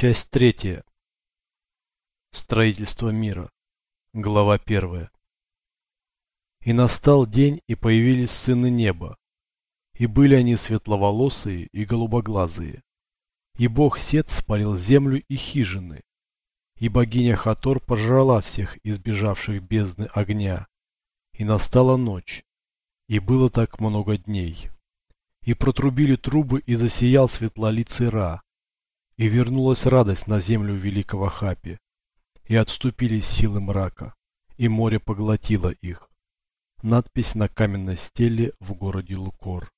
Часть третья. Строительство мира. Глава первая. И настал день, и появились сыны неба. И были они светловолосые и голубоглазые. И бог Сет спалил землю и хижины. И богиня Хатор пожрала всех избежавших бездны огня. И настала ночь. И было так много дней. И протрубили трубы, и засиял светлолицый Ра и вернулась радость на землю великого Хапи. И отступили силы мрака, и море поглотило их. Надпись на каменной стеле в городе Лукор.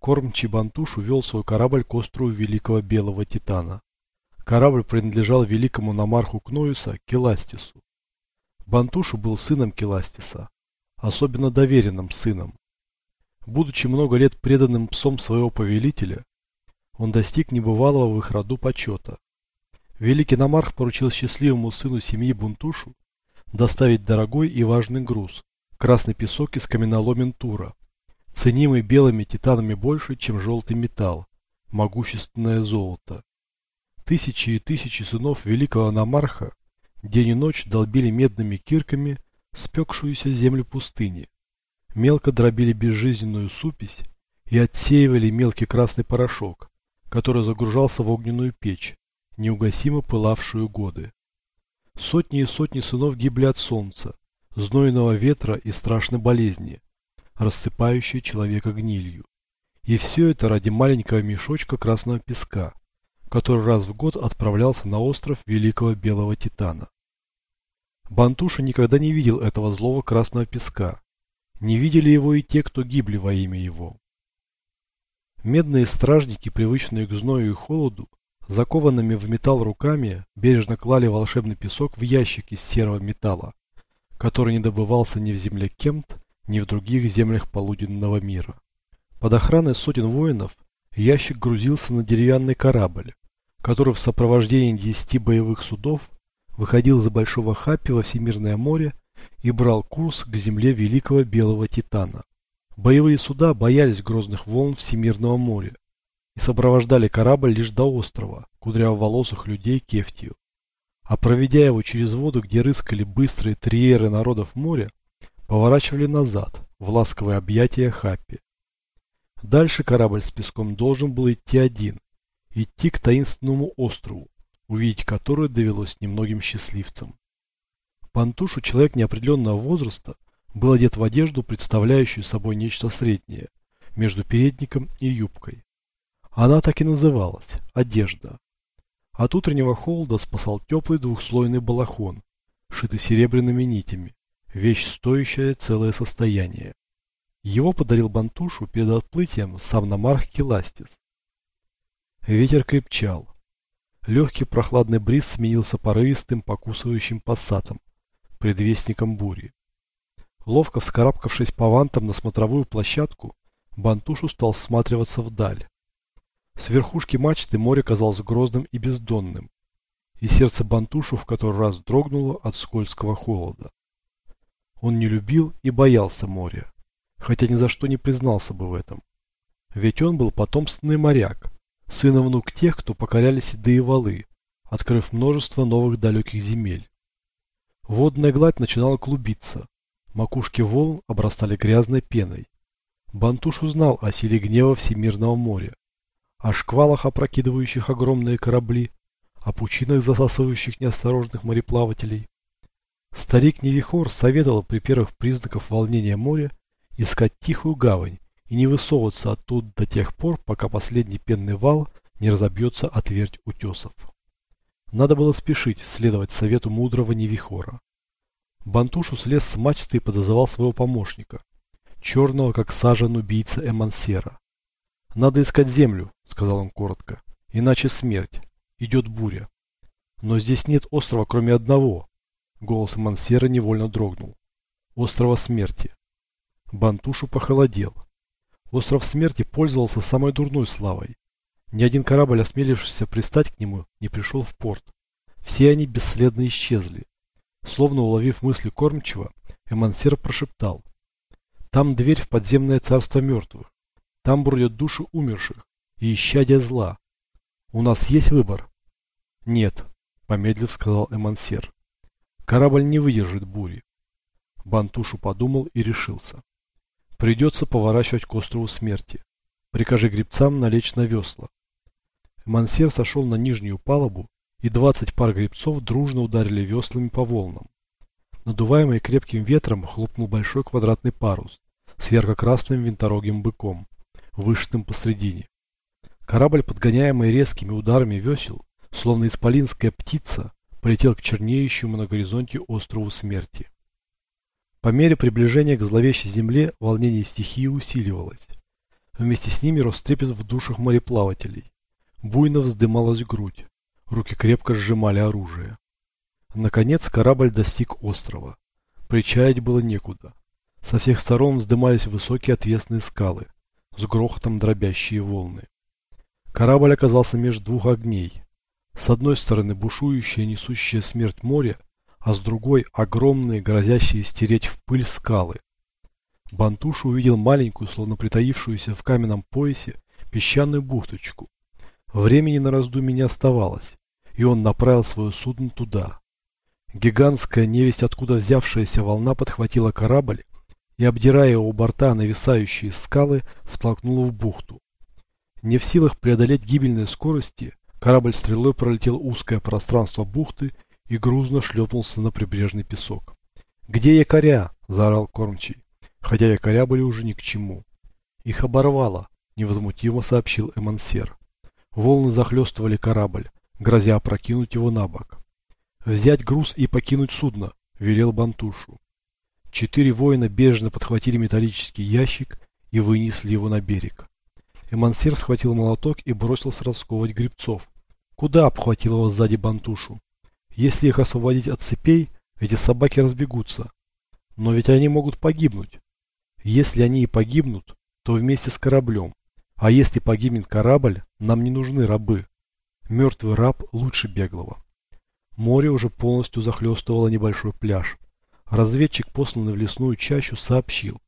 Корм Чебантуш увел свой корабль к острову Великого Белого Титана. Корабль принадлежал великому намарху Кноюса Келастису. Бантушу был сыном Келастиса, особенно доверенным сыном. Будучи много лет преданным псом своего повелителя, он достиг небывалого в их роду почета. Великий Намарх поручил счастливому сыну семьи Бунтушу доставить дорогой и важный груз – красный песок из каменоломен Тура, ценимый белыми титанами больше, чем желтый металл, могущественное золото. Тысячи и тысячи сынов великого Намарха день и ночь долбили медными кирками спекшуюся землю пустыни, мелко дробили безжизненную супесь и отсеивали мелкий красный порошок, который загружался в огненную печь, неугасимо пылавшую годы. Сотни и сотни сынов гибли от солнца, знойного ветра и страшной болезни, рассыпающей человека гнилью. И все это ради маленького мешочка красного песка, который раз в год отправлялся на остров Великого Белого Титана. Бантуша никогда не видел этого злого красного песка. Не видели его и те, кто гибли во имя его. Медные стражники, привычные к зною и холоду, закованными в металл руками, бережно клали волшебный песок в ящик из серого металла, который не добывался ни в земле Кемт, ни в других землях полуденного мира. Под охраной сотен воинов ящик грузился на деревянный корабль, который в сопровождении десяти боевых судов выходил за Большого Хаппи во Всемирное море и брал курс к земле Великого Белого Титана. Боевые суда боялись грозных волн Всемирного моря и сопровождали корабль лишь до острова, кудрявоволосых людей Кефтию. А проведя его через воду, где рыскали быстрые триеры народов моря, поворачивали назад, в ласковое объятие Хаппи. Дальше корабль с песком должен был идти один, идти к таинственному острову, увидеть который довелось немногим счастливцам. Пантушу человек неопределенного возраста был одет в одежду, представляющую собой нечто среднее, между передником и юбкой. Она так и называлась – одежда. От утреннего холода спасал теплый двухслойный балахон, шитый серебряными нитями, вещь, стоящая целое состояние. Его подарил Бантушу перед отплытием сам намарх Келастис. Ветер крепчал. Легкий прохладный бриз сменился порывистым покусывающим пассатом, предвестником бури. Ловко вскарабкавшись по вантам на смотровую площадку, Бантушу стал всматриваться вдаль. С верхушки мачты море казалось грозным и бездонным, и сердце Бантушу в который раз дрогнуло от скользкого холода. Он не любил и боялся моря, хотя ни за что не признался бы в этом. Ведь он был потомственный моряк, сын и внук тех, кто покоряли седые валы, открыв множество новых далеких земель. Водная гладь начинала клубиться, Макушки волн обрастали грязной пеной. Бантуш узнал о силе гнева Всемирного моря, о шквалах, опрокидывающих огромные корабли, о пучинах, засасывающих неосторожных мореплавателей. Старик Невихор советовал при первых признаках волнения моря искать тихую гавань и не высовываться оттуда до тех пор, пока последний пенный вал не разобьется от твердь утесов. Надо было спешить следовать совету мудрого Невихора. Бантушу слез с мачты и подозывал своего помощника, черного, как сажан убийца Эмансера. «Надо искать землю», — сказал он коротко, — «иначе смерть. Идет буря». «Но здесь нет острова, кроме одного», — голос Эмансера невольно дрогнул. «Острова смерти». Бантушу похолодел. Остров смерти пользовался самой дурной славой. Ни один корабль, осмелившийся пристать к нему, не пришел в порт. Все они бесследно исчезли. Словно уловив мысли кормчего, Эмансер прошептал. Там дверь в подземное царство мертвых. Там бродят души умерших и исчадия зла. У нас есть выбор? Нет, помедлив сказал Эмансер. Корабль не выдержит бури. Бантушу подумал и решился. Придется поворачивать к острову смерти. Прикажи гребцам налечь на весла. Мансер сошел на нижнюю палубу, и 20 пар гребцов дружно ударили веслами по волнам. Надуваемый крепким ветром хлопнул большой квадратный парус с ярко-красным винторогим быком, вышитым посредине. Корабль, подгоняемый резкими ударами весел, словно исполинская птица, полетел к чернеющему на горизонте острову смерти. По мере приближения к зловещей земле волнение стихии усиливалось. Вместе с ними рос трепет в душах мореплавателей. Буйно вздымалась грудь. Руки крепко сжимали оружие. Наконец корабль достиг острова. Причаять было некуда. Со всех сторон вздымались высокие отвесные скалы, с грохотом дробящие волны. Корабль оказался между двух огней. С одной стороны бушующее, несущее смерть море, а с другой огромные, грозящие стереть в пыль скалы. Бантуша увидел маленькую, словно притаившуюся в каменном поясе, песчаную бухточку. Времени на раздумье не оставалось, и он направил свое судно туда. Гигантская невесть, откуда взявшаяся волна, подхватила корабль и, обдирая у борта нависающие скалы, втолкнула в бухту. Не в силах преодолеть гибельной скорости, корабль стрелой пролетел узкое пространство бухты и грузно шлепнулся на прибрежный песок. «Где якоря?» – заорал кормчий, хотя якоря были уже ни к чему. «Их оборвало», – невозмутимо сообщил Эмансер. Волны захлестывали корабль, грозя опрокинуть его на бок. «Взять груз и покинуть судно», – велел Бантушу. Четыре воина бережно подхватили металлический ящик и вынесли его на берег. Эмансер схватил молоток и бросился расковывать грибцов. Куда обхватил его сзади Бантушу? Если их освободить от цепей, эти собаки разбегутся. Но ведь они могут погибнуть. Если они и погибнут, то вместе с кораблем. А если погибнет корабль, нам не нужны рабы. Мертвый раб лучше беглого. Море уже полностью захлестывало небольшой пляж. Разведчик, посланный в лесную чащу, сообщил,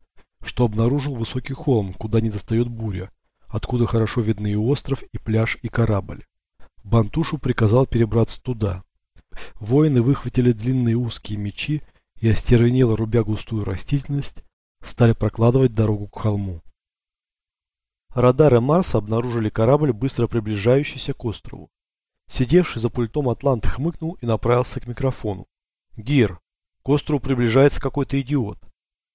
что обнаружил высокий холм, куда не достает буря, откуда хорошо видны и остров, и пляж, и корабль. Бантушу приказал перебраться туда. Воины выхватили длинные узкие мечи и, остервенело рубя густую растительность, стали прокладывать дорогу к холму. Радары Марса обнаружили корабль, быстро приближающийся к острову. Сидевший за пультом Атлант хмыкнул и направился к микрофону. «Гир, к острову приближается какой-то идиот».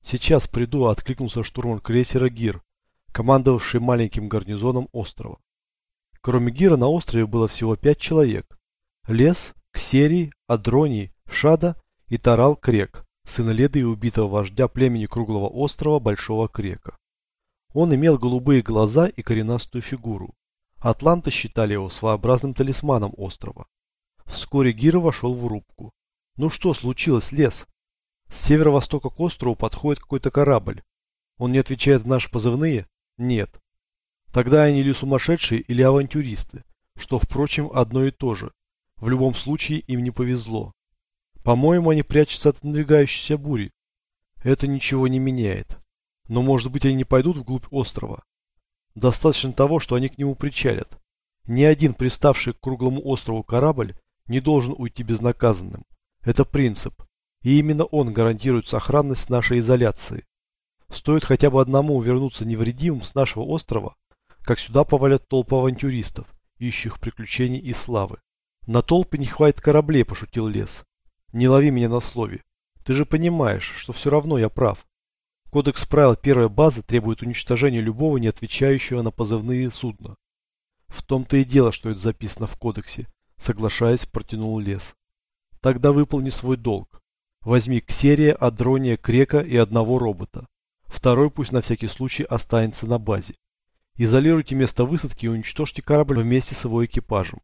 «Сейчас приду», — откликнулся штурман крейсера «Гир», командовавший маленьким гарнизоном острова. Кроме Гира на острове было всего пять человек. Лес, Ксерий, Адроний, Шада и Тарал Крек, сын Леды и убитого вождя племени Круглого острова Большого Крека. Он имел голубые глаза и коренастую фигуру. Атланты считали его своеобразным талисманом острова. Вскоре Гира вошел в рубку. Ну что случилось, лес? С северо-востока к острову подходит какой-то корабль. Он не отвечает на наши позывные? Нет. Тогда они или сумасшедшие, или авантюристы, что, впрочем, одно и то же. В любом случае им не повезло. По-моему, они прячутся от надвигающейся бури. Это ничего не меняет. Но, может быть, они не пойдут вглубь острова. Достаточно того, что они к нему причалят. Ни один приставший к круглому острову корабль не должен уйти безнаказанным. Это принцип. И именно он гарантирует сохранность нашей изоляции. Стоит хотя бы одному вернуться невредимым с нашего острова, как сюда повалят толпы авантюристов, ищущих приключений и славы. На толпы не хватит кораблей, пошутил Лес. Не лови меня на слове. Ты же понимаешь, что все равно я прав. Кодекс правил первой базы требует уничтожения любого не отвечающего на позывные судна. В том-то и дело, что это записано в кодексе, соглашаясь, протянул Лес. Тогда выполни свой долг. Возьми Ксерия, Адрония, Крека и одного робота. Второй пусть на всякий случай останется на базе. Изолируйте место высадки и уничтожьте корабль вместе с его экипажем.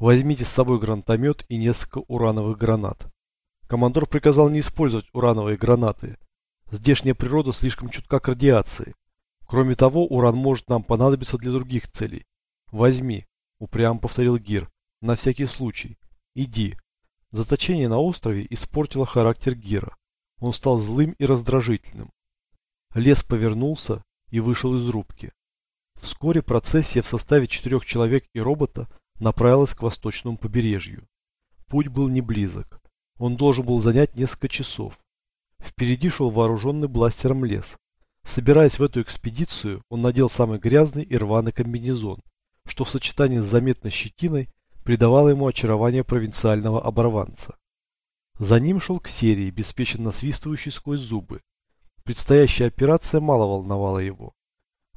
Возьмите с собой гранатомет и несколько урановых гранат. Командор приказал не использовать урановые гранаты. Здешняя природа слишком чутка к радиации. Кроме того, уран может нам понадобиться для других целей. Возьми, упрямо повторил Гир, на всякий случай. Иди. Заточение на острове испортило характер Гира. Он стал злым и раздражительным. Лес повернулся и вышел из рубки. Вскоре процессия в составе четырех человек и робота направилась к восточному побережью. Путь был не близок. Он должен был занять несколько часов. Впереди шел вооруженный бластером лес. Собираясь в эту экспедицию, он надел самый грязный и рваный комбинезон, что в сочетании с заметной щетиной придавало ему очарование провинциального оборванца. За ним шел к серии, беспечно насвистывающий сквозь зубы. Предстоящая операция мало волновала его.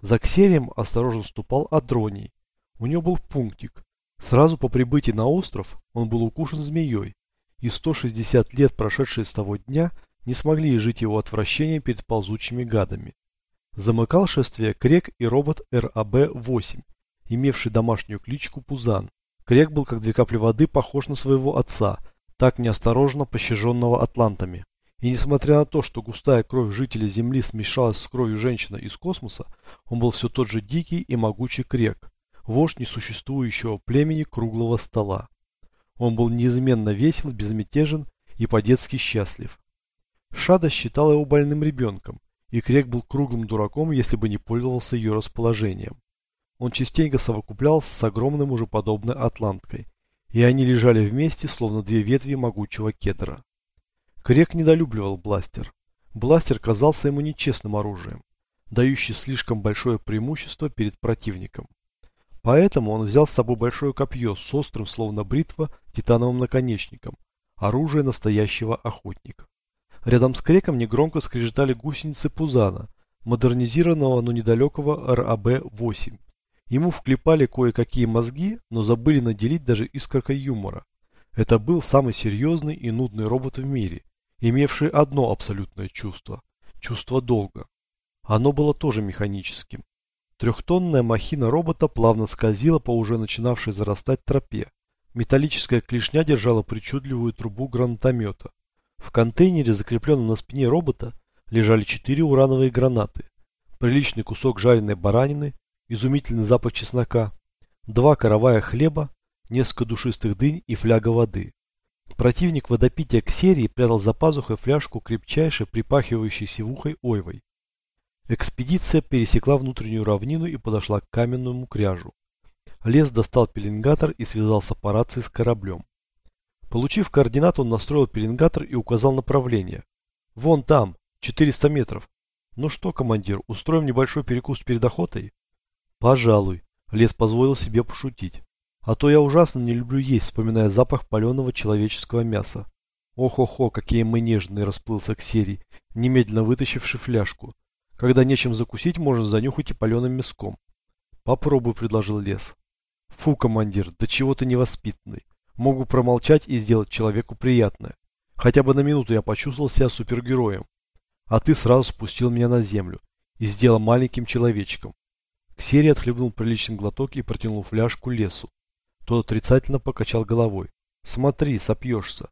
За Ксерием осторожно ступал Адроний. У него был пунктик. Сразу по прибытии на остров он был укушен змеей, и 160 лет, прошедшие с того дня, не смогли жить его отвращением перед ползучими гадами. Замыкал шествие Крек и робот РАБ-8, имевший домашнюю кличку Пузан. Крек был как две капли воды похож на своего отца, так неосторожно пощаженного атлантами. И несмотря на то, что густая кровь жителей Земли смешалась с кровью женщины из космоса, он был все тот же дикий и могучий Крек, вождь несуществующего племени круглого стола. Он был неизменно весел, безмятежен и по-детски счастлив. Шада считал его больным ребенком, и Крек был круглым дураком, если бы не пользовался ее расположением. Он частенько совокуплялся с огромным уже подобной атланткой, и они лежали вместе, словно две ветви могучего кедра. Крек недолюбливал бластер. Бластер казался ему нечестным оружием, дающий слишком большое преимущество перед противником. Поэтому он взял с собой большое копье с острым, словно бритва, титановым наконечником, оружие настоящего охотника. Рядом с креком негромко скрежетали гусеницы Пузана, модернизированного, но недалекого РАБ-8. Ему вклепали кое-какие мозги, но забыли наделить даже искоркой юмора. Это был самый серьезный и нудный робот в мире, имевший одно абсолютное чувство – чувство долга. Оно было тоже механическим. Трехтонная махина робота плавно скользила по уже начинавшей зарастать тропе. Металлическая клешня держала причудливую трубу гранатомета. В контейнере, закрепленном на спине робота, лежали четыре урановые гранаты, приличный кусок жареной баранины, изумительный запах чеснока, два каравая хлеба, несколько душистых дынь и фляга воды. Противник водопития к серии прятал за пазухой фляжку крепчайшей, припахивающей сивухой ойвой. Экспедиция пересекла внутреннюю равнину и подошла к каменному кряжу. Лес достал пеленгатор и связался по рации с кораблем. Получив координаты, он настроил пеленгатор и указал направление. «Вон там, 400 метров. Ну что, командир, устроим небольшой перекус перед охотой?» «Пожалуй», — Лес позволил себе пошутить. «А то я ужасно не люблю есть, вспоминая запах паленого человеческого мяса». «Ох-охо, какие мы нежные!» — расплылся Ксерий, немедленно вытащивший фляжку. Когда нечем закусить, можно занюхать и паленым мяском. Попробуй, предложил лес. Фу, командир, да чего ты невоспитанный. Могу промолчать и сделать человеку приятное. Хотя бы на минуту я почувствовал себя супергероем. А ты сразу спустил меня на землю и сделал маленьким человечком. Ксерий отхлебнул приличный глоток и протянул фляжку лесу. Тот отрицательно покачал головой. Смотри, сопьешься.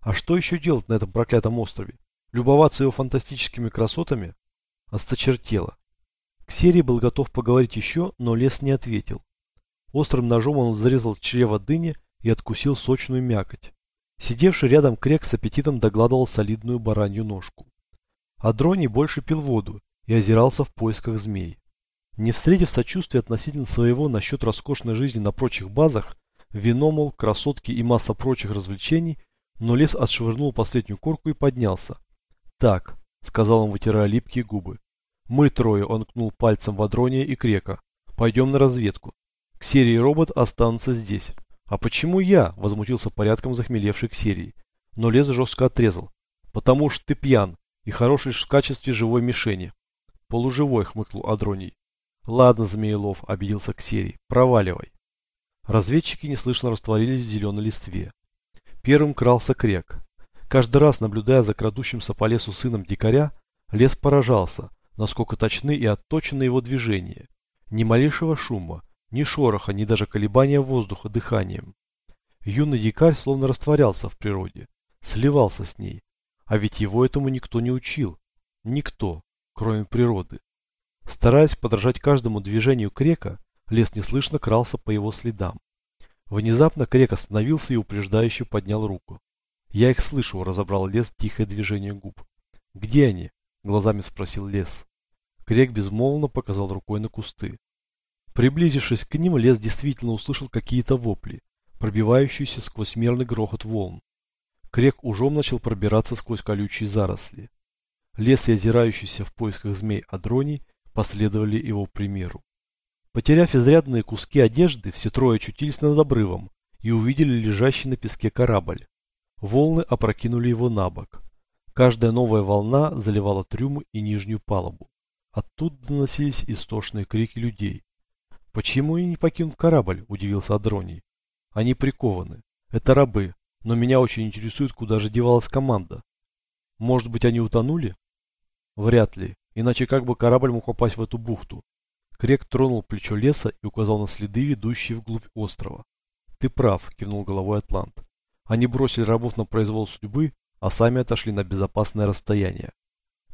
А что еще делать на этом проклятом острове? Любоваться его фантастическими красотами? Осточертело. Ксерий был готов поговорить еще, но лес не ответил. Острым ножом он зарезал чрево дыни и откусил сочную мякоть. Сидевший рядом крек с аппетитом догладывал солидную баранью ножку. Адроний больше пил воду и озирался в поисках змей. Не встретив сочувствия относительно своего насчет роскошной жизни на прочих базах, вино, мол, красотки и масса прочих развлечений, но лес отшвырнул последнюю корку и поднялся. Так, — сказал он, вытирая липкие губы. «Мы трое», — он кнул пальцем в Адрония и Крека. «Пойдем на разведку. Ксерий и робот останутся здесь». «А почему я?» — возмутился порядком захмелевший Ксерий. Но Лес жестко отрезал. «Потому что ты пьян и хорош лишь в качестве живой мишени». «Полуживой», — хмыкнул Адроний. «Ладно, Змеелов», — обиделся Ксерий. «Проваливай». Разведчики неслышно растворились в зеленой листве. Первым крался Крек. Каждый раз, наблюдая за крадущимся по лесу сыном дикаря, лес поражался, насколько точны и отточены его движения. Ни малейшего шума, ни шороха, ни даже колебания воздуха дыханием. Юный дикарь словно растворялся в природе, сливался с ней. А ведь его этому никто не учил. Никто, кроме природы. Стараясь подражать каждому движению крека, лес неслышно крался по его следам. Внезапно крек остановился и упреждающе поднял руку. Я их слышу, разобрал лес тихое движение губ. Где они? Глазами спросил лес. Крек безмолвно показал рукой на кусты. Приблизившись к ним, лес действительно услышал какие-то вопли, пробивающиеся сквозь мерный грохот волн. Крек ужом начал пробираться сквозь колючие заросли. Лес и озирающийся в поисках змей Адроний последовали его примеру. Потеряв изрядные куски одежды, все трое очутились над обрывом и увидели лежащий на песке корабль. Волны опрокинули его на бок. Каждая новая волна заливала трюмы и нижнюю палубу. Оттуда доносились истошные крики людей. «Почему они не покинут корабль?» – удивился Адроний. «Они прикованы. Это рабы. Но меня очень интересует, куда же девалась команда. Может быть, они утонули?» «Вряд ли. Иначе как бы корабль мог попасть в эту бухту?» Крек тронул плечо леса и указал на следы, ведущие вглубь острова. «Ты прав», – кивнул головой Атлант. «Они бросили рабов на произвол судьбы, а сами отошли на безопасное расстояние.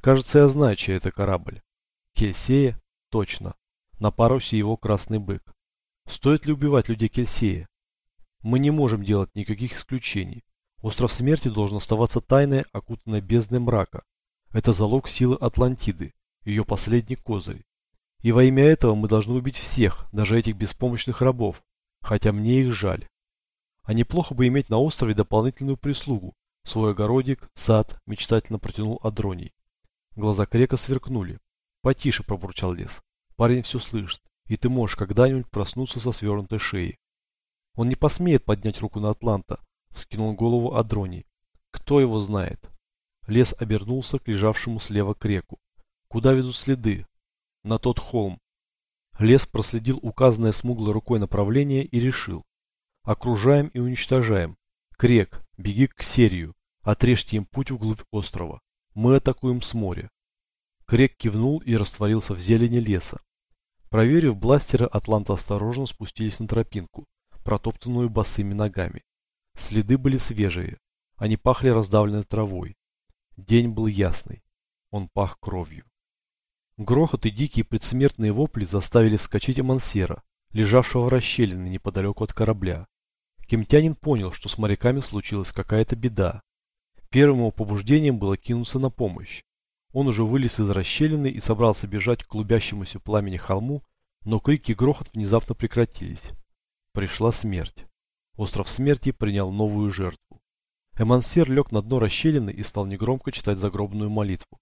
Кажется, я знаю, чей это корабль. Кельсея? Точно. На парусе его красный бык. Стоит ли убивать людей Кельсея? Мы не можем делать никаких исключений. Остров смерти должен оставаться тайной, окутанной бездной мрака. Это залог силы Атлантиды, ее последний козырь. И во имя этого мы должны убить всех, даже этих беспомощных рабов, хотя мне их жаль. А неплохо бы иметь на острове дополнительную прислугу, свой огородик, сад, мечтательно протянул Адроний. Глаза Крека сверкнули. Потише пробурчал лес. Парень все слышит, и ты можешь когда-нибудь проснуться со свернутой шеей. Он не посмеет поднять руку на Атланта, скинул голову Адроний. Кто его знает? Лес обернулся к лежавшему слева к реку. Куда ведут следы? На тот холм. Лес проследил указанное смуглой рукой направление и решил. Окружаем и уничтожаем. Крек, беги к Серию. Отрежьте им путь вглубь острова. Мы атакуем с моря. Крек кивнул и растворился в зелени леса. Проверив бластера, атланты осторожно спустились на тропинку, протоптанную босыми ногами. Следы были свежие. Они пахли раздавленной травой. День был ясный. Он пах кровью. Грохот и дикие предсмертные вопли заставили вскочить Амансера, лежавшего в расщелине неподалеку от корабля. Кемтянин понял, что с моряками случилась какая-то беда. Первым его побуждением было кинуться на помощь. Он уже вылез из расщелины и собрался бежать к клубящемуся пламени холму, но крики и грохот внезапно прекратились. Пришла смерть. Остров смерти принял новую жертву. Эмансер лег на дно расщелины и стал негромко читать загробную молитву.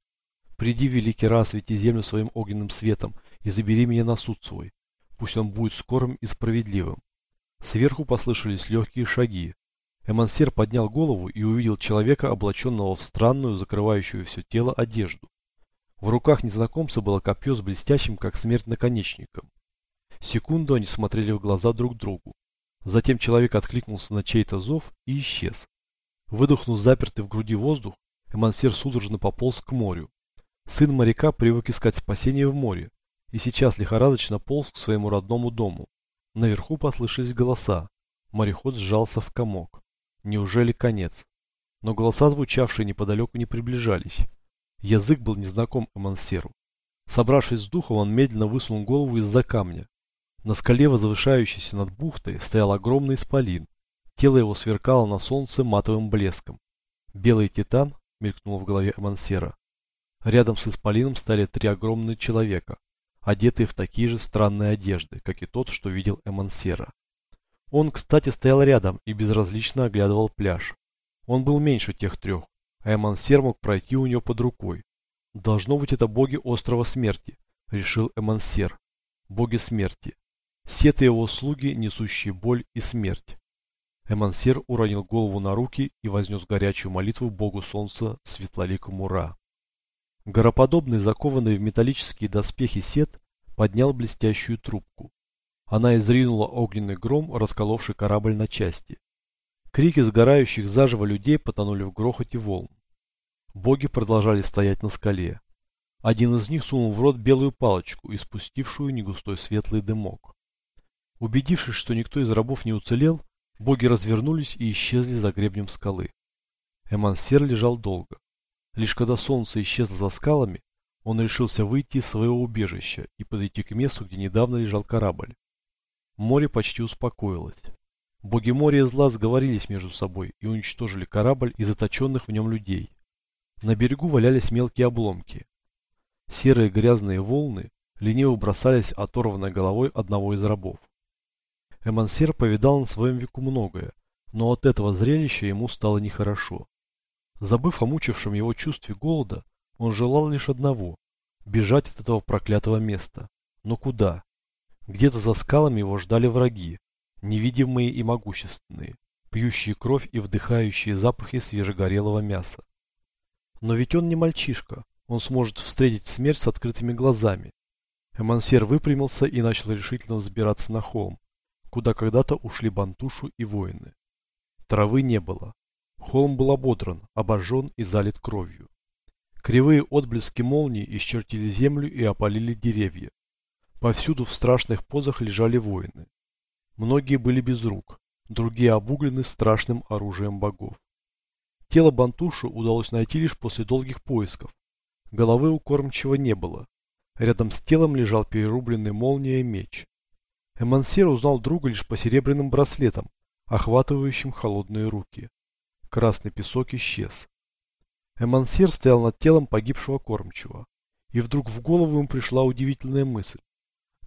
«Приди, великий раз, свети землю своим огненным светом и забери меня на суд свой. Пусть он будет скорым и справедливым». Сверху послышались легкие шаги. Эмансер поднял голову и увидел человека, облаченного в странную, закрывающую все тело одежду. В руках незнакомца было копье с блестящим, как смерть, наконечником. Секунду они смотрели в глаза друг другу. Затем человек откликнулся на чей-то зов и исчез. Выдохнув запертый в груди воздух, Эмансер судорожно пополз к морю. Сын моряка привык искать спасение в море, и сейчас лихорадочно полз к своему родному дому. Наверху послышались голоса. Мореход сжался в комок. Неужели конец? Но голоса, звучавшие неподалеку, не приближались. Язык был незнаком Эмансеру. Собравшись с духом, он медленно высунул голову из-за камня. На скале, возвышающейся над бухтой, стоял огромный исполин. Тело его сверкало на солнце матовым блеском. Белый титан мелькнул в голове Эмансера. Рядом с исполином стали три огромных человека, одетые в такие же странные одежды, как и тот, что видел Эмансера. Он, кстати, стоял рядом и безразлично оглядывал пляж. Он был меньше тех трех, а Эмансер мог пройти у него под рукой. Должно быть, это боги острова смерти, решил Эмансер. Боги смерти. Сеты его слуги, несущие боль и смерть. Эмансер уронил голову на руки и вознес горячую молитву богу солнца светлоликому Ра. Гороподобный, закованный в металлические доспехи Сет, поднял блестящую трубку. Она изринула огненный гром, расколовший корабль на части. Крики сгорающих заживо людей потонули в грохоте волн. Боги продолжали стоять на скале. Один из них сунул в рот белую палочку, испустившую негустой светлый дымок. Убедившись, что никто из рабов не уцелел, боги развернулись и исчезли за гребнем скалы. Эмансер лежал долго. Лишь когда солнце исчезло за скалами, он решился выйти из своего убежища и подойти к месту, где недавно лежал корабль. Море почти успокоилось. Боги моря и зла сговорились между собой и уничтожили корабль и заточенных в нем людей. На берегу валялись мелкие обломки. Серые грязные волны лениво бросались оторванной головой одного из рабов. Эмансер повидал на своем веку многое, но от этого зрелища ему стало нехорошо. Забыв о мучившем его чувстве голода, он желал лишь одного – бежать от этого проклятого места. Но куда? Где-то за скалами его ждали враги, невидимые и могущественные, пьющие кровь и вдыхающие запахи свежегорелого мяса. Но ведь он не мальчишка, он сможет встретить смерть с открытыми глазами. Эмансер выпрямился и начал решительно взбираться на холм, куда когда-то ушли Бантушу и воины. Травы не было. Холм был ободран, обожжен и залит кровью. Кривые отблески молнии исчертили землю и опалили деревья. Повсюду в страшных позах лежали воины. Многие были без рук, другие обуглены страшным оружием богов. Тело Бантушу удалось найти лишь после долгих поисков. Головы у кормчего не было. Рядом с телом лежал перерубленный молнией меч. Эмансер узнал друга лишь по серебряным браслетам, охватывающим холодные руки. Красный песок исчез. Эмансер стоял над телом погибшего кормчего. И вдруг в голову ему пришла удивительная мысль.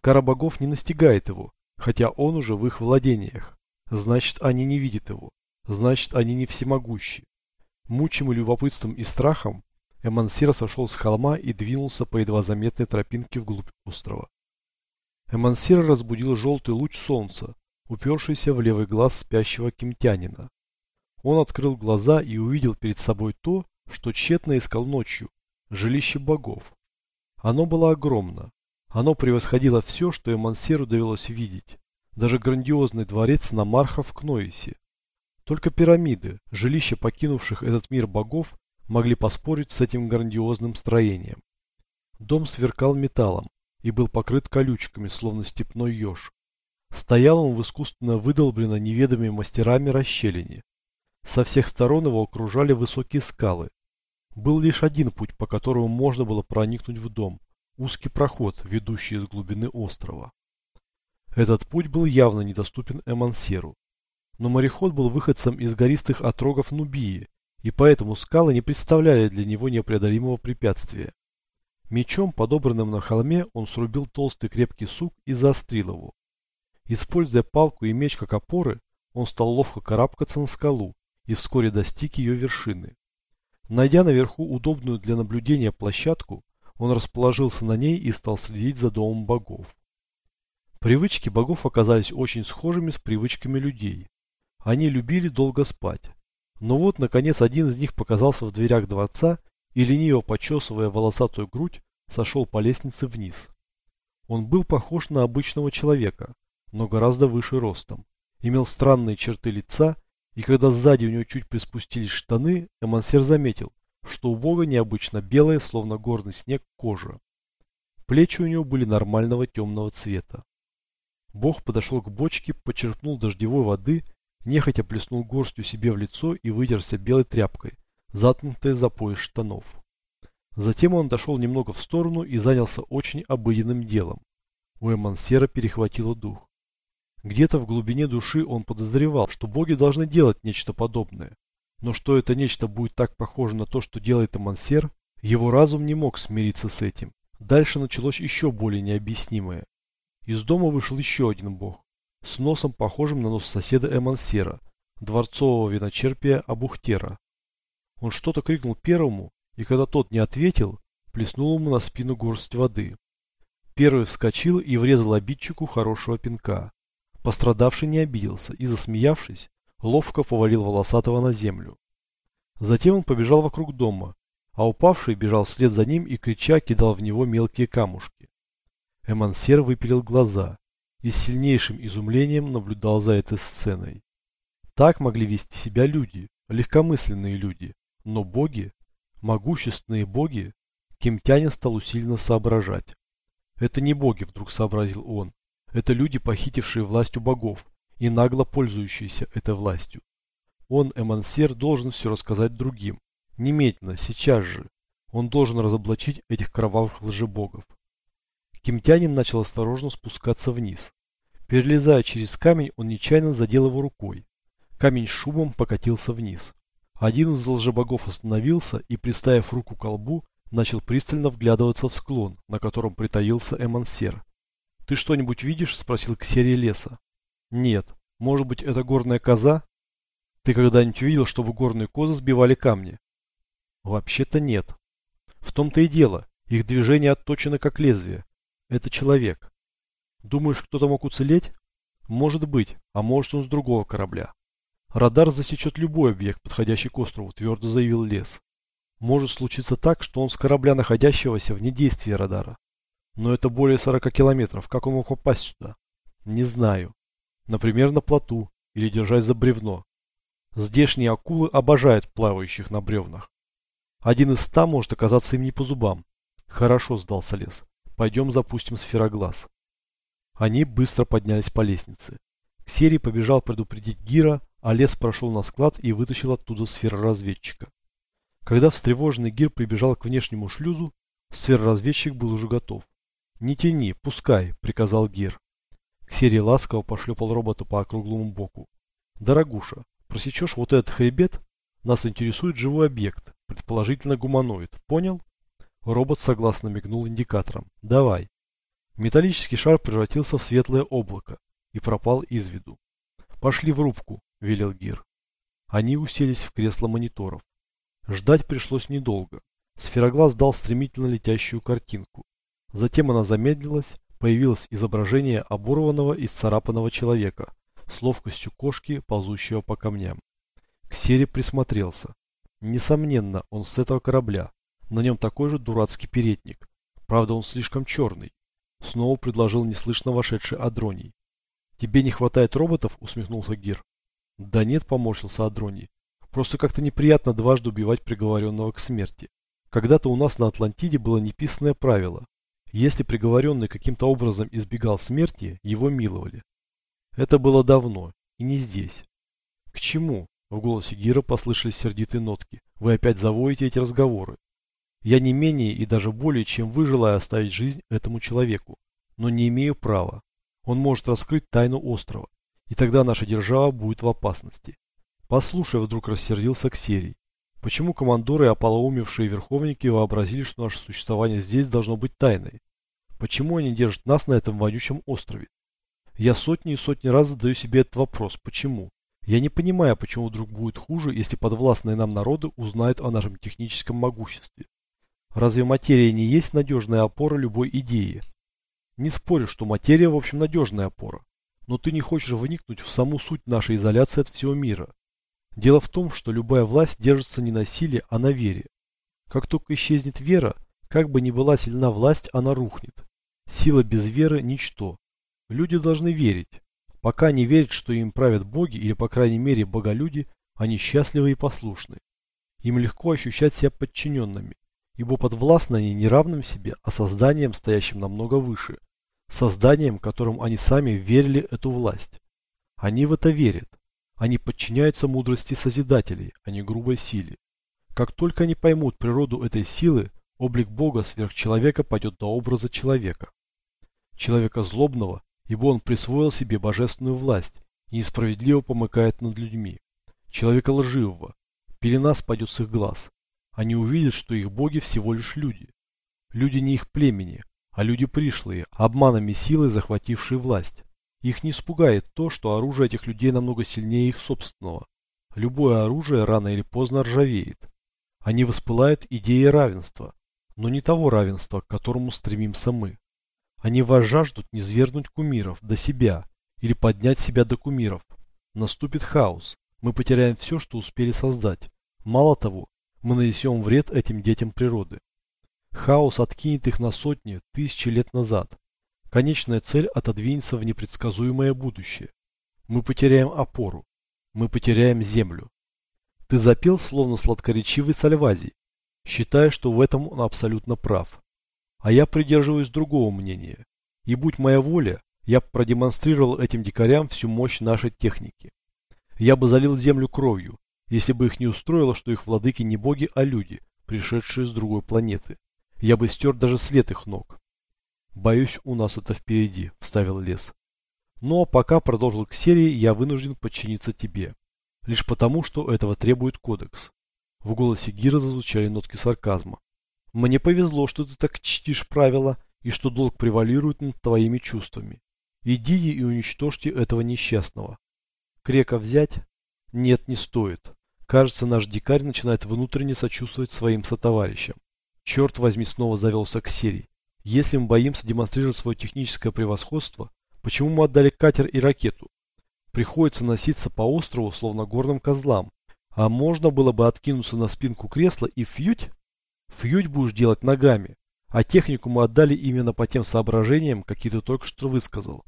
Кара богов не настигает его, хотя он уже в их владениях. Значит, они не видят его. Значит, они не всемогущи. Мучимый любопытством и страхом, Эмансир сошел с холма и двинулся по едва заметной тропинке вглубь острова. Эмансира разбудил желтый луч солнца, упершийся в левый глаз спящего кемтянина. Он открыл глаза и увидел перед собой то, что тщетно искал ночью – жилище богов. Оно было огромно. Оно превосходило все, что Эмансеру довелось видеть. Даже грандиозный дворец Намарха в Кноисе. Только пирамиды, жилища покинувших этот мир богов, могли поспорить с этим грандиозным строением. Дом сверкал металлом, и был покрыт колючками, словно степной еж. Стоял он в искусственно выдолблено неведомыми мастерами расщелине. Со всех сторон его окружали высокие скалы. Был лишь один путь, по которому можно было проникнуть в дом. Узкий проход, ведущий из глубины острова. Этот путь был явно недоступен Эмансеру. Но мореход был выходцем из гористых отрогов Нубии, и поэтому скалы не представляли для него непреодолимого препятствия. Мечом, подобранным на холме, он срубил толстый крепкий сук и заострил его. Используя палку и меч как опоры, он стал ловко карабкаться на скалу и вскоре достиг ее вершины. Найдя наверху удобную для наблюдения площадку, он расположился на ней и стал следить за домом богов. Привычки богов оказались очень схожими с привычками людей. Они любили долго спать. Но вот, наконец, один из них показался в дверях дворца и, лениво почесывая волосатую грудь, сошел по лестнице вниз. Он был похож на обычного человека, но гораздо выше ростом. Имел странные черты лица, и когда сзади у него чуть приспустились штаны, Эмансер заметил, что у бога необычно белая, словно горный снег, кожа. Плечи у него были нормального темного цвета. Бог подошел к бочке, почерпнул дождевой воды, нехотя плеснул горстью себе в лицо и вытерся белой тряпкой, заткнутые за пояс штанов. Затем он дошел немного в сторону и занялся очень обыденным делом. У Эмансера перехватило дух. Где-то в глубине души он подозревал, что боги должны делать нечто подобное. Но что это нечто будет так похоже на то, что делает Эмансер, его разум не мог смириться с этим. Дальше началось еще более необъяснимое. Из дома вышел еще один бог, с носом похожим на нос соседа Эмансера, дворцового виночерпия Абухтера. Он что-то крикнул первому, и когда тот не ответил, плеснул ему на спину горсть воды. Первый вскочил и врезал обидчику хорошего пинка. Пострадавший не обиделся и, засмеявшись, ловко повалил волосатого на землю. Затем он побежал вокруг дома, а упавший бежал вслед за ним и, крича, кидал в него мелкие камушки. Эмансер выпилил глаза и с сильнейшим изумлением наблюдал за этой сценой. Так могли вести себя люди, легкомысленные люди, но боги, могущественные боги, Кемтянин стал усиленно соображать. Это не боги, вдруг сообразил он. Это люди, похитившие власть у богов и нагло пользующиеся этой властью. Он, Эмансер, должен все рассказать другим. Немедленно, сейчас же. Он должен разоблачить этих кровавых лжебогов. Кемтянин начал осторожно спускаться вниз. Перелезая через камень, он нечаянно задел его рукой. Камень шумом покатился вниз. Один из лжебогов остановился и, приставив руку к колбу, начал пристально вглядываться в склон, на котором притаился Эмансер. «Ты что-нибудь видишь?» – спросил Ксерия леса. «Нет. Может быть, это горная коза?» «Ты когда-нибудь видел, чтобы горные козы сбивали камни?» «Вообще-то нет. В том-то и дело. Их движение отточено как лезвие. Это человек. Думаешь, кто-то мог уцелеть? Может быть, а может он с другого корабля. Радар засечет любой объект, подходящий к острову, твердо заявил Лес. Может случиться так, что он с корабля, находящегося вне действия радара. Но это более 40 километров. Как он мог попасть сюда? Не знаю. Например, на плоту или держась за бревно. Здешние акулы обожают плавающих на бревнах. Один из ста может оказаться им не по зубам. Хорошо, сдался лес. Пойдем запустим сфероглаз. Они быстро поднялись по лестнице. Ксерий побежал предупредить Гира, а лес прошел на склад и вытащил оттуда сфероразведчика. Когда встревоженный Гир прибежал к внешнему шлюзу, сфероразведчик был уже готов. «Не тяни, пускай», — приказал Гир. Ксерий ласково пошлепал робота по округлому боку. «Дорогуша, просечешь вот этот хребет? Нас интересует живой объект, предположительно гуманоид. Понял?» Робот согласно мигнул индикатором. «Давай». Металлический шар превратился в светлое облако и пропал из виду. «Пошли в рубку», – велел Гир. Они уселись в кресло мониторов. Ждать пришлось недолго. Сфероглаз дал стремительно летящую картинку. Затем она замедлилась, появилось изображение оборванного и сцарапанного человека с ловкостью кошки, ползущего по камням. Ксери присмотрелся. Несомненно, он с этого корабля. На нем такой же дурацкий передник. Правда, он слишком черный. Снова предложил неслышно вошедший Адроний. «Тебе не хватает роботов?» – усмехнулся Гир. «Да нет», – поморщился Адроний. «Просто как-то неприятно дважды убивать приговоренного к смерти. Когда-то у нас на Атлантиде было неписанное правило. Если приговоренный каким-то образом избегал смерти, его миловали. Это было давно, и не здесь. К чему? В голосе Гира послышались сердитые нотки. Вы опять заводите эти разговоры. Я не менее и даже более, чем вы желаю оставить жизнь этому человеку, но не имею права. Он может раскрыть тайну острова, и тогда наша держава будет в опасности. Послушай, вдруг рассердился Ксерий. Почему командоры и ополоумевшие верховники вообразили, что наше существование здесь должно быть тайной? Почему они держат нас на этом вонючем острове? Я сотни и сотни раз задаю себе этот вопрос. Почему? Я не понимаю, почему вдруг будет хуже, если подвластные нам народы узнают о нашем техническом могуществе. Разве материя не есть надежная опора любой идеи? Не спорю, что материя, в общем, надежная опора. Но ты не хочешь вникнуть в саму суть нашей изоляции от всего мира. Дело в том, что любая власть держится не на силе, а на вере. Как только исчезнет вера, как бы ни была сильна власть, она рухнет. Сила без веры – ничто. Люди должны верить. Пока они верят, что им правят боги, или по крайней мере боголюди, они счастливы и послушны. Им легко ощущать себя подчиненными ибо подвластны они не равным себе, а созданием, стоящим намного выше, созданием, которым они сами верили эту власть. Они в это верят. Они подчиняются мудрости Созидателей, а не грубой силе. Как только они поймут природу этой силы, облик Бога сверхчеловека пойдет до образа человека. Человека злобного, ибо он присвоил себе божественную власть и несправедливо помыкает над людьми. Человека лживого, пелена спадет с их глаз, они увидят, что их боги всего лишь люди. Люди не их племени, а люди пришлые, обманами силой захватившие власть. Их не испугает то, что оружие этих людей намного сильнее их собственного. Любое оружие рано или поздно ржавеет. Они воспылают идеей равенства, но не того равенства, к которому стремимся мы. Они вас жаждут не свергнуть кумиров до себя или поднять себя до кумиров. Наступит хаос. Мы потеряем все, что успели создать. Мало того, мы нанесем вред этим детям природы. Хаос откинет их на сотни, тысячи лет назад. Конечная цель отодвинется в непредсказуемое будущее. Мы потеряем опору. Мы потеряем землю. Ты запел, словно сладкоречивый Сальвазий, считая, что в этом он абсолютно прав. А я придерживаюсь другого мнения. И будь моя воля, я продемонстрировал этим дикарям всю мощь нашей техники. Я бы залил землю кровью, если бы их не устроило, что их владыки не боги, а люди, пришедшие с другой планеты. Я бы стер даже след их ног. Боюсь, у нас это впереди, вставил лес. Но пока продолжил к серии, я вынужден подчиниться тебе. Лишь потому, что этого требует кодекс. В голосе Гира зазвучали нотки сарказма. Мне повезло, что ты так чтишь правила и что долг превалирует над твоими чувствами. Идите и уничтожьте этого несчастного. Крека взять? Нет, не стоит. Кажется, наш дикарь начинает внутренне сочувствовать своим сотоварищам. Черт возьми, снова завелся к серии. Если мы боимся демонстрировать свое техническое превосходство, почему мы отдали катер и ракету? Приходится носиться по острову, словно горным козлам. А можно было бы откинуться на спинку кресла и фьють? Фьють будешь делать ногами. А технику мы отдали именно по тем соображениям, какие ты только что высказал.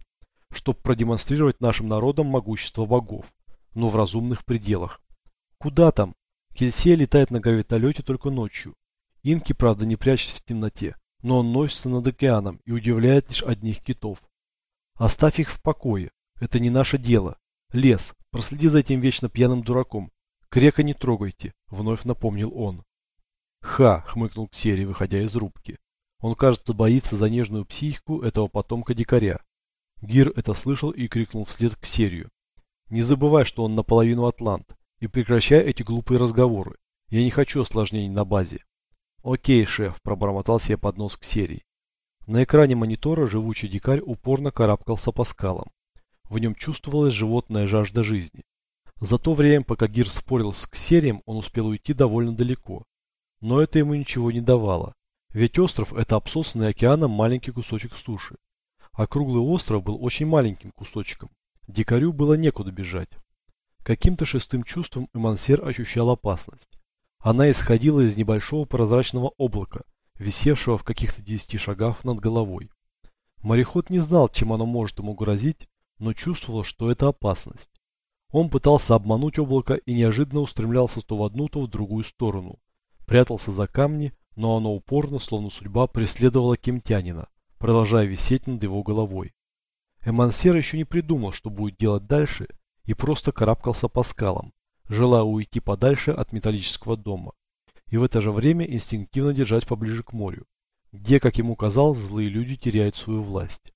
Чтобы продемонстрировать нашим народам могущество богов. Но в разумных пределах. Куда там? Кельсия летает на гравитолете только ночью. Инки, правда, не прячется в темноте но он носится над океаном и удивляет лишь одних китов. Оставь их в покое, это не наше дело. Лес, проследи за этим вечно пьяным дураком. Крека не трогайте, вновь напомнил он. Ха, хмыкнул Ксери, выходя из рубки. Он, кажется, боится за нежную психику этого потомка дикаря. Гир это слышал и крикнул вслед к Серию. Не забывай, что он наполовину атлант, и прекращай эти глупые разговоры. Я не хочу осложнений на базе. «Окей, шеф», – пробормотал себе под нос к серии. На экране монитора живучий дикарь упорно карабкался по скалам. В нем чувствовалась животная жажда жизни. За то время, пока Гир спорил с Ксерием, он успел уйти довольно далеко. Но это ему ничего не давало. Ведь остров – это обсосанный океаном маленький кусочек суши. А круглый остров был очень маленьким кусочком. Дикарю было некуда бежать. Каким-то шестым чувством Эмансер ощущал опасность. Она исходила из небольшого прозрачного облака, висевшего в каких-то десяти шагах над головой. Мореход не знал, чем оно может ему грозить, но чувствовал, что это опасность. Он пытался обмануть облако и неожиданно устремлялся то в одну, то в другую сторону. Прятался за камни, но оно упорно, словно судьба, преследовало кемтянина, продолжая висеть над его головой. Эмансер еще не придумал, что будет делать дальше, и просто карабкался по скалам, желая уйти подальше от металлического дома. И в это же время инстинктивно держать поближе к морю, где, как ему казалось, злые люди теряют свою власть.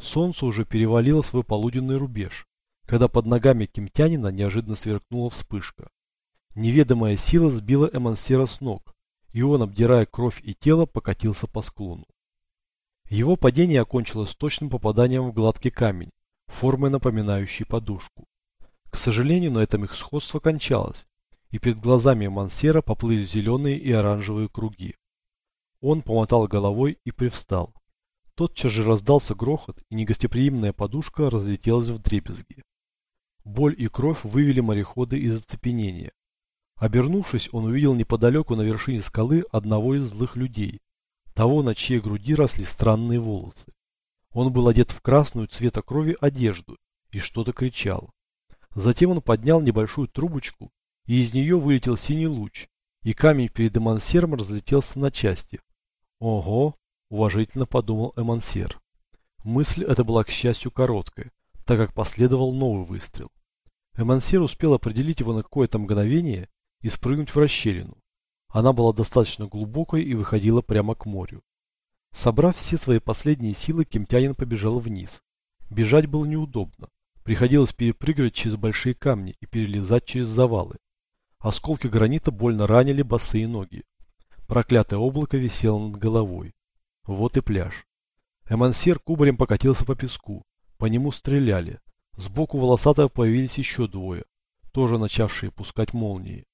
Солнце уже перевалило свой полуденный рубеж, когда под ногами кемтянина неожиданно сверкнула вспышка. Неведомая сила сбила Эмансера с ног, и он, обдирая кровь и тело, покатился по склону. Его падение окончилось точным попаданием в гладкий камень, формой напоминающей подушку. К сожалению, на этом их сходство кончалось, и перед глазами Мансера поплыли зеленые и оранжевые круги. Он помотал головой и привстал. Тотчас же раздался грохот, и негостеприимная подушка разлетелась в дребезги. Боль и кровь вывели мореходы из оцепенения. Обернувшись, он увидел неподалеку на вершине скалы одного из злых людей, того, на чьей груди росли странные волосы. Он был одет в красную цвета крови одежду и что-то кричал. Затем он поднял небольшую трубочку, и из нее вылетел синий луч, и камень перед Эмансером разлетелся на части. «Ого!» – уважительно подумал Эмансер. Мысль эта была, к счастью, короткая, так как последовал новый выстрел. Эмансер успел определить его на какое-то мгновение и спрыгнуть в расщелину. Она была достаточно глубокой и выходила прямо к морю. Собрав все свои последние силы, кемтянин побежал вниз. Бежать было неудобно. Приходилось перепрыгивать через большие камни и перелезать через завалы. Осколки гранита больно ранили босые ноги. Проклятое облако висело над головой. Вот и пляж. Эмансер кубарем покатился по песку. По нему стреляли. Сбоку волосатого появились еще двое, тоже начавшие пускать молнии.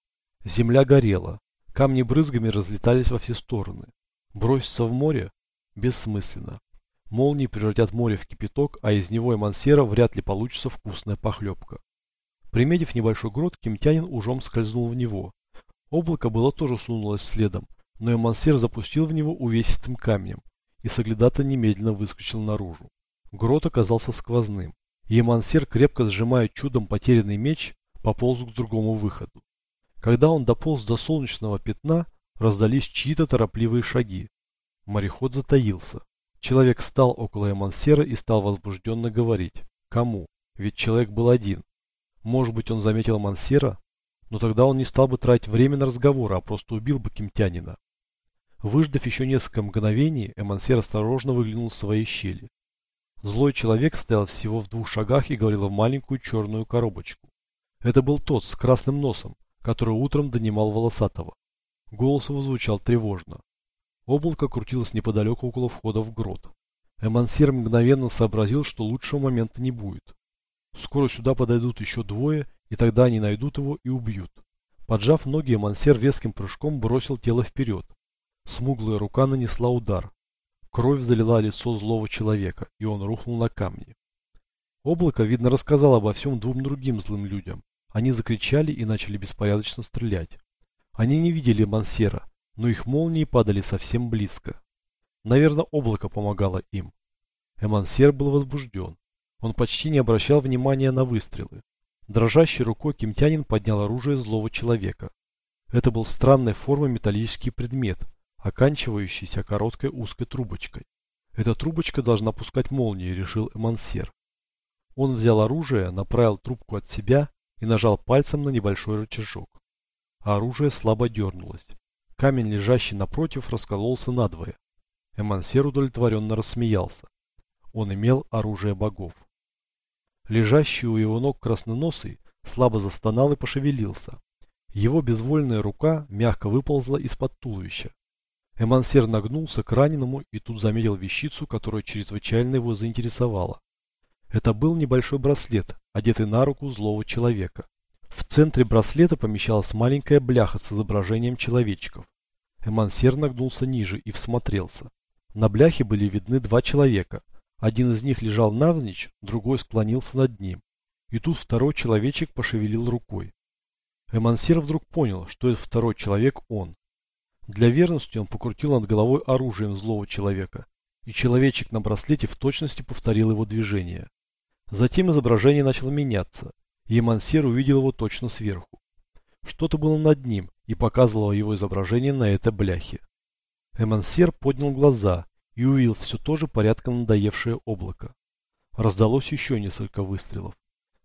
Земля горела. Камни брызгами разлетались во все стороны. Броситься в море? Бессмысленно. Молнии превратят море в кипяток, а из него и мансера вряд ли получится вкусная похлебка. Приметив небольшой грот, кемтянин ужом скользнул в него. Облако было тоже сунулось следом, но и мансер запустил в него увесистым камнем, и соглядата немедленно выскочил наружу. Грот оказался сквозным, и Эмансер, крепко сжимая чудом потерянный меч, пополз к другому выходу. Когда он дополз до солнечного пятна, раздались чьи-то торопливые шаги. Мореход затаился. Человек встал около Эмансера и стал возбужденно говорить. Кому? Ведь человек был один. Может быть, он заметил Мансера? Но тогда он не стал бы тратить время на разговор, а просто убил бы кемтянина. Выждав еще несколько мгновений, Эмансер осторожно выглянул в своей щели. Злой человек стоял всего в двух шагах и говорил в маленькую черную коробочку. Это был тот с красным носом, который утром донимал Волосатого. Голос его звучал тревожно. Облако крутилось неподалеку около входа в грот. Эмансер мгновенно сообразил, что лучшего момента не будет. Скоро сюда подойдут еще двое, и тогда они найдут его и убьют. Поджав ноги, Эмансер резким прыжком бросил тело вперед. Смуглая рука нанесла удар. Кровь залила лицо злого человека, и он рухнул на камни. Облако, видно, рассказал обо всем двум другим злым людям. Они закричали и начали беспорядочно стрелять. Они не видели Мансера, но их молнии падали совсем близко. Наверное, облако помогало им. Эмансер был возбужден. Он почти не обращал внимания на выстрелы. Дрожащей рукой кемтянин поднял оружие злого человека. Это был странной формы металлический предмет, оканчивающийся короткой узкой трубочкой. Эта трубочка должна пускать молнии, решил Эмансер. Он взял оружие, направил трубку от себя и нажал пальцем на небольшой рычажок. оружие слабо дернулось. Камень, лежащий напротив, раскололся надвое. Эмансер удовлетворенно рассмеялся. Он имел оружие богов. Лежащий у его ног красноносый слабо застонал и пошевелился. Его безвольная рука мягко выползла из-под туловища. Эмансер нагнулся к раненому и тут заметил вещицу, которая чрезвычайно его заинтересовала. Это был небольшой браслет, одетый на руку злого человека. В центре браслета помещалась маленькая бляха с изображением человечков. Эмансер нагнулся ниже и всмотрелся. На бляхе были видны два человека. Один из них лежал навзничь, другой склонился над ним. И тут второй человечек пошевелил рукой. Эмансер вдруг понял, что этот второй человек он. Для верности он покрутил над головой оружием злого человека, и человечек на браслете в точности повторил его движение. Затем изображение начало меняться, и Эмансер увидел его точно сверху. Что-то было над ним и показывало его изображение на этой бляхе. Эмансер поднял глаза и увидел все то же порядком надоевшее облако. Раздалось еще несколько выстрелов.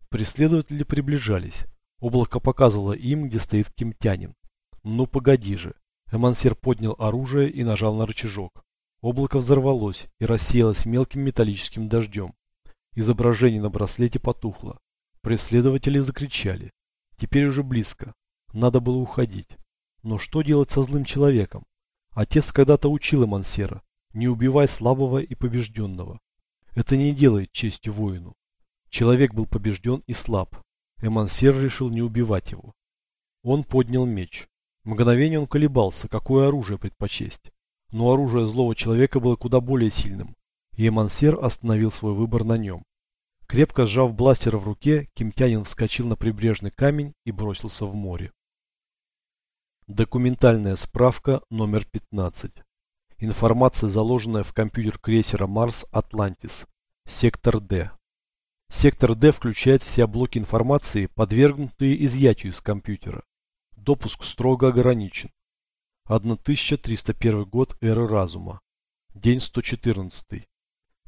Преследователи приближались. Облако показывало им, где стоит кемтянин. Ну погоди же. Эмансер поднял оружие и нажал на рычажок. Облако взорвалось и рассеялось мелким металлическим дождем. Изображение на браслете потухло. Преследователи закричали. Теперь уже близко. Надо было уходить. Но что делать со злым человеком? Отец когда-то учил Эмансера. Не убивай слабого и побежденного. Это не делает чести воину. Человек был побежден и слаб. Эмансер решил не убивать его. Он поднял меч. Мгновение он колебался, какое оружие предпочесть. Но оружие злого человека было куда более сильным, и Эмансер остановил свой выбор на нем. Крепко сжав бластер в руке, кемтянин вскочил на прибрежный камень и бросился в море. Документальная справка номер 15. Информация, заложенная в компьютер крейсера Марс Атлантис. Сектор Д. Сектор Д включает все блоки информации, подвергнутые изъятию из компьютера. Допуск строго ограничен. 1301 год эры разума. День 114.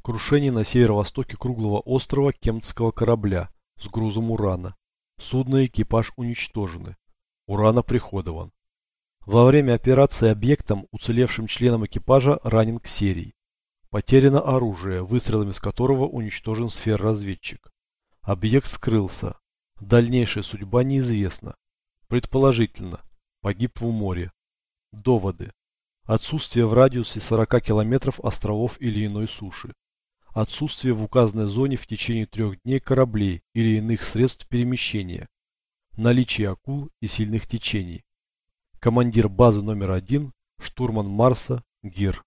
Крушение на северо-востоке круглого острова Кемтского корабля с грузом урана. Судно и экипаж уничтожены. Уран оприходован. Во время операции объектом, уцелевшим членом экипажа, ранен Ксерий. Потеряно оружие, выстрелами из которого уничтожен сфер-разведчик. Объект скрылся. Дальнейшая судьба неизвестна. Предположительно, погиб в море. Доводы. Отсутствие в радиусе 40 километров островов или иной суши. Отсутствие в указанной зоне в течение трех дней кораблей или иных средств перемещения. Наличие акул и сильных течений. Командир базы номер один, штурман Марса, Гир.